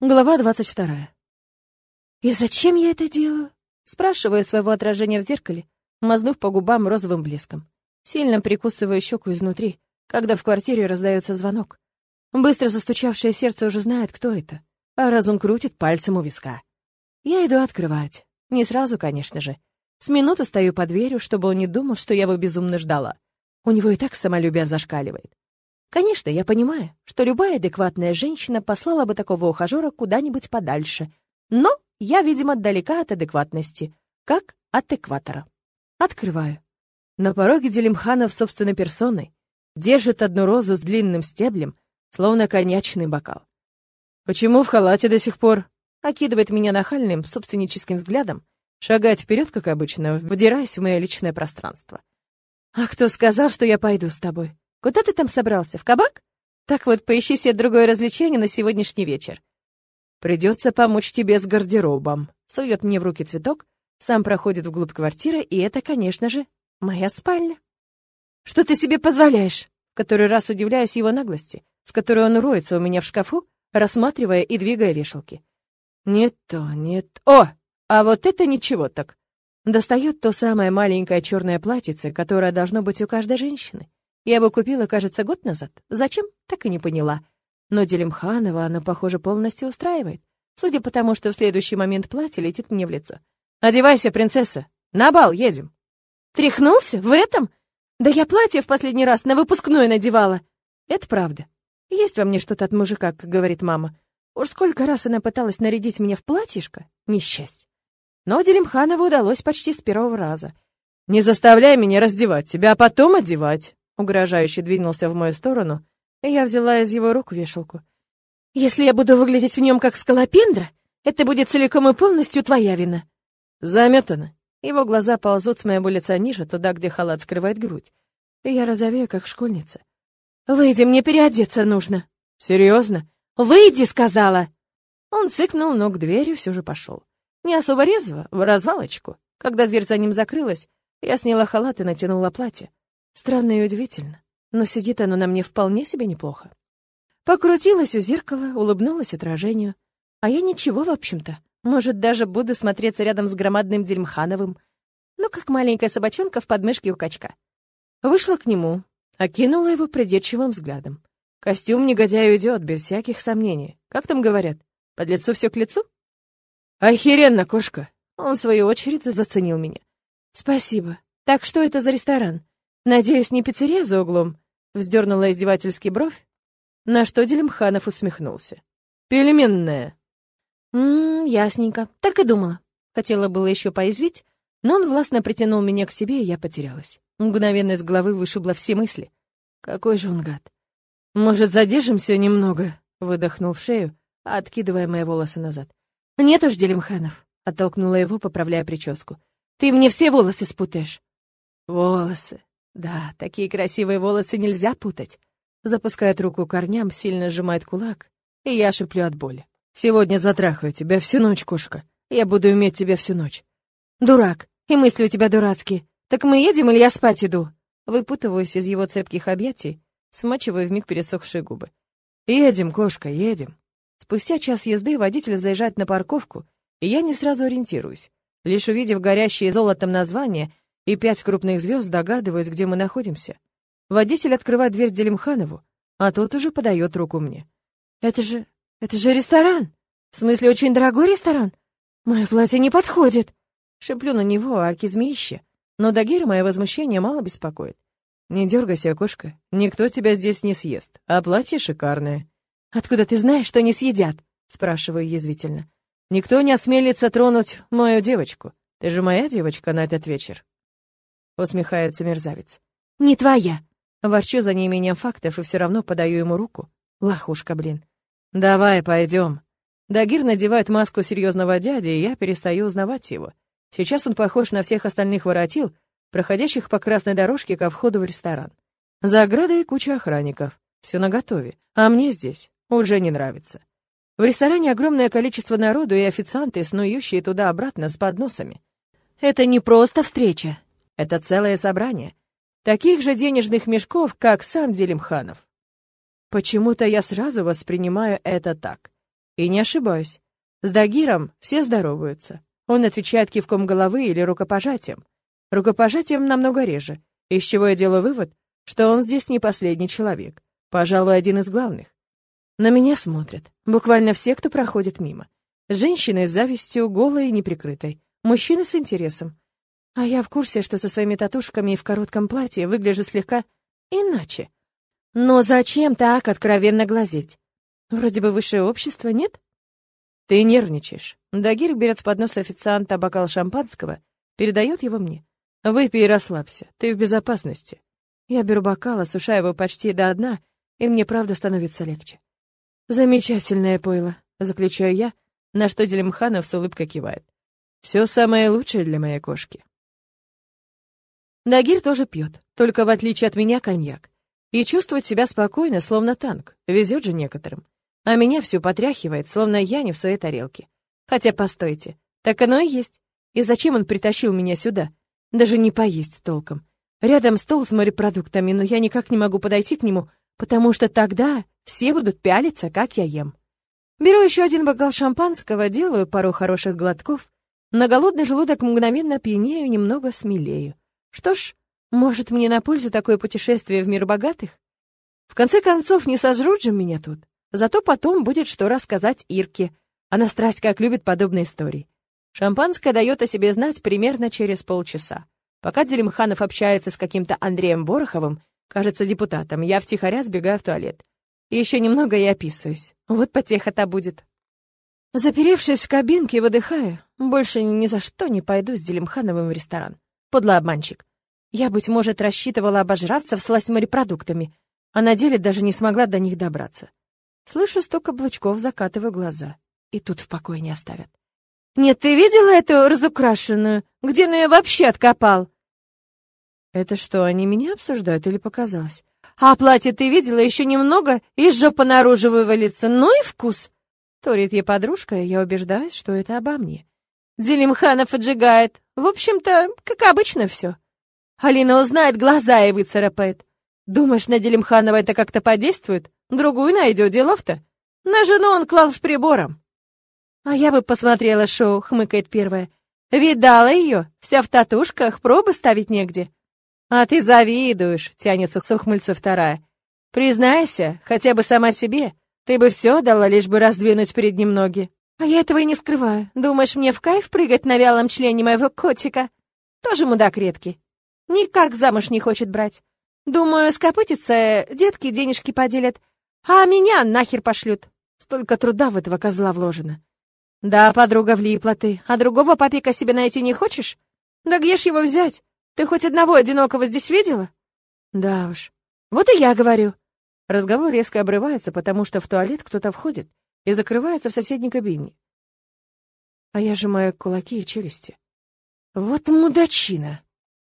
Глава двадцать вторая. «И зачем я это делаю?» Спрашиваю своего отражения в зеркале, мазнув по губам розовым блеском. Сильно прикусываю щеку изнутри, когда в квартире раздается звонок. Быстро застучавшее сердце уже знает, кто это, а разум крутит пальцем у виска. Я иду открывать. Не сразу, конечно же. С минуту стою под дверью, чтобы он не думал, что я его безумно ждала. У него и так самолюбие зашкаливает. Конечно, я понимаю, что любая адекватная женщина послала бы такого ухажера куда-нибудь подальше. Но я, видимо, далека от адекватности, как от экватора. Открываю. На пороге Делимханов собственной персоной держит одну розу с длинным стеблем, словно коньячный бокал. «Почему в халате до сих пор?» Окидывает меня нахальным, собственническим взглядом, шагает вперед, как обычно, вдираясь в мое личное пространство. «А кто сказал, что я пойду с тобой? Куда ты там собрался, в кабак? Так вот, поищи себе другое развлечение на сегодняшний вечер. Придется помочь тебе с гардеробом. Сует мне в руки цветок, сам проходит вглубь квартиры, и это, конечно же, моя спальня. Что ты себе позволяешь? Который раз удивляюсь его наглости, с которой он роется у меня в шкафу, рассматривая и двигая вешалки. Не то, нет. О, а вот это ничего так. Достает то самое маленькое черное платьице, которое должно быть у каждой женщины. Я его купила, кажется, год назад. Зачем? Так и не поняла. Но Делимханова она, похоже, полностью устраивает. Судя по тому, что в следующий момент платье летит мне в лицо. «Одевайся, принцесса! На бал едем!» «Тряхнулся? В этом? Да я платье в последний раз на выпускное надевала!» «Это правда. Есть во мне что-то от мужика, как говорит мама. Уж сколько раз она пыталась нарядить меня в платьишко? Несчастье. Но Делимханову удалось почти с первого раза. «Не заставляй меня раздевать тебя, а потом одевать!» Угрожающе двинулся в мою сторону, и я взяла из его рук вешалку. «Если я буду выглядеть в нем как скалопендра, это будет целиком и полностью твоя вина». Заметано. Его глаза ползут с моего лица ниже, туда, где халат скрывает грудь. И я розовею, как школьница. «Выйди, мне переодеться нужно». «Серьезно?» «Выйди!» — сказала. Он цыкнул, но к двери все же пошел. Не особо резво, в развалочку. Когда дверь за ним закрылась, я сняла халат и натянула платье. Странно и удивительно, но сидит оно на мне вполне себе неплохо. Покрутилась у зеркала, улыбнулась отражению. А я ничего, в общем-то. Может, даже буду смотреться рядом с громадным Дельмхановым. Ну, как маленькая собачонка в подмышке у качка. Вышла к нему, окинула его придирчивым взглядом. Костюм негодяю идет, без всяких сомнений. Как там говорят? Под лицу все к лицу? Охеренно, кошка. Он, в свою очередь, заценил меня. Спасибо. Так что это за ресторан? «Надеюсь, не пиццерия за углом?» — вздернула издевательский бровь, на что Делимханов усмехнулся. «Пельменная». «Ммм, ясненько. Так и думала». Хотела было еще поязвить, но он властно притянул меня к себе, и я потерялась. Мгновенно из головы вышибло все мысли. Какой же он гад. «Может, задержимся немного?» — выдохнул в шею, откидывая мои волосы назад. «Нет уж, Делимханов», — оттолкнула его, поправляя прическу. «Ты мне все волосы спутаешь». «Волосы. Да, такие красивые волосы нельзя путать. Запускает руку корням, сильно сжимает кулак, и я шиплю от боли. Сегодня затрахаю тебя всю ночь, кошка. Я буду иметь тебя всю ночь. Дурак, и мысли у тебя дурацкие. Так мы едем или я спать иду? Выпутываюсь из его цепких объятий, смачиваю вмиг пересохшие губы. Едем, кошка, едем. Спустя час езды водитель заезжает на парковку, и я не сразу ориентируюсь. Лишь увидев горящие золотом название и пять крупных звезд, догадываюсь, где мы находимся. Водитель открывает дверь Делимханову, а тот уже подает руку мне. «Это же... это же ресторан! В смысле, очень дорогой ресторан? Мое платье не подходит!» Шеплю на него, аки змеище. Но Дагира мое возмущение мало беспокоит. «Не дергайся, кошка, никто тебя здесь не съест, а платье шикарное». «Откуда ты знаешь, что не съедят?» — спрашиваю язвительно. «Никто не осмелится тронуть мою девочку. Ты же моя девочка на этот вечер» усмехается мерзавец. «Не твоя!» Ворчу за неимением фактов и все равно подаю ему руку. Лохушка, блин. «Давай, пойдем». Дагир надевает маску серьезного дяди, и я перестаю узнавать его. Сейчас он похож на всех остальных воротил, проходящих по красной дорожке ко входу в ресторан. За оградой куча охранников. Все наготове. А мне здесь уже не нравится. В ресторане огромное количество народу и официанты, снующие туда-обратно с подносами. Это не просто встреча. Это целое собрание. Таких же денежных мешков, как сам Делимханов. Почему-то я сразу воспринимаю это так. И не ошибаюсь. С Дагиром все здороваются. Он отвечает кивком головы или рукопожатием. Рукопожатием намного реже, из чего я делаю вывод, что он здесь не последний человек, пожалуй, один из главных. На меня смотрят, буквально все, кто проходит мимо. Женщины с завистью, голой и неприкрытой, мужчины с интересом. А я в курсе, что со своими татушками и в коротком платье выгляжу слегка иначе. Но зачем так откровенно глазеть? Вроде бы высшее общество, нет? Ты нервничаешь. Дагир берет с подноса официанта бокал шампанского, передает его мне. Выпей и расслабься, ты в безопасности. Я беру бокал, осушаю его почти до дна, и мне правда становится легче. Замечательное пойло, заключаю я, на что Делимханов с улыбкой кивает. Все самое лучшее для моей кошки. Дагир тоже пьет, только в отличие от меня коньяк. И чувствует себя спокойно, словно танк. Везет же некоторым. А меня все потряхивает, словно я не в своей тарелке. Хотя, постойте, так оно и есть. И зачем он притащил меня сюда? Даже не поесть толком. Рядом стол с морепродуктами, но я никак не могу подойти к нему, потому что тогда все будут пялиться, как я ем. Беру еще один бокал шампанского, делаю пару хороших глотков. На голодный желудок мгновенно пьянею, немного смелею. Что ж, может, мне на пользу такое путешествие в мир богатых? В конце концов, не сожрут же меня тут. Зато потом будет что рассказать Ирке. Она страсть как любит подобные истории. Шампанское дает о себе знать примерно через полчаса. Пока Делимханов общается с каким-то Андреем Бороховым, кажется, депутатом, я втихаря сбегаю в туалет. Еще немного и описываюсь. Вот потеха-то будет. Заперевшись в кабинке, выдыхаю. Больше ни за что не пойду с Делимхановым в ресторан. Подлый обманщик. Я, быть может, рассчитывала обожраться в сласть морепродуктами, а на деле даже не смогла до них добраться. Слышу стук каблучков, закатываю глаза. И тут в покое не оставят. «Нет, ты видела эту разукрашенную? Где он ее вообще откопал?» «Это что, они меня обсуждают или показалось?» «А платье ты видела еще немного, и жопа наружу вывалится. Ну и вкус!» Торит ей подружка, и я убеждаюсь, что это обо мне. Делимханов отжигает. В общем-то, как обычно все. Алина узнает, глаза и выцарапает. Думаешь, на Делимханова это как-то подействует? Другую найдет, делов-то. На жену он клал с прибором. А я бы посмотрела шоу, хмыкает первая. Видала ее, вся в татушках, пробы ставить негде. А ты завидуешь, тянется с ухмыльцу вторая. Признайся, хотя бы сама себе, ты бы все дала, лишь бы раздвинуть перед ним ноги. А я этого и не скрываю. Думаешь, мне в кайф прыгать на вялом члене моего котика? Тоже мудак редкий. Никак замуж не хочет брать. Думаю, скопытится, детки денежки поделят, а меня нахер пошлют. Столько труда в этого козла вложено. Да, подруга, влипла ты. А другого папика себе найти не хочешь? Да где ж его взять? Ты хоть одного одинокого здесь видела? Да уж. Вот и я говорю. Разговор резко обрывается, потому что в туалет кто-то входит и закрывается в соседней кабине. А я сжимаю кулаки и челюсти. Вот мудачина!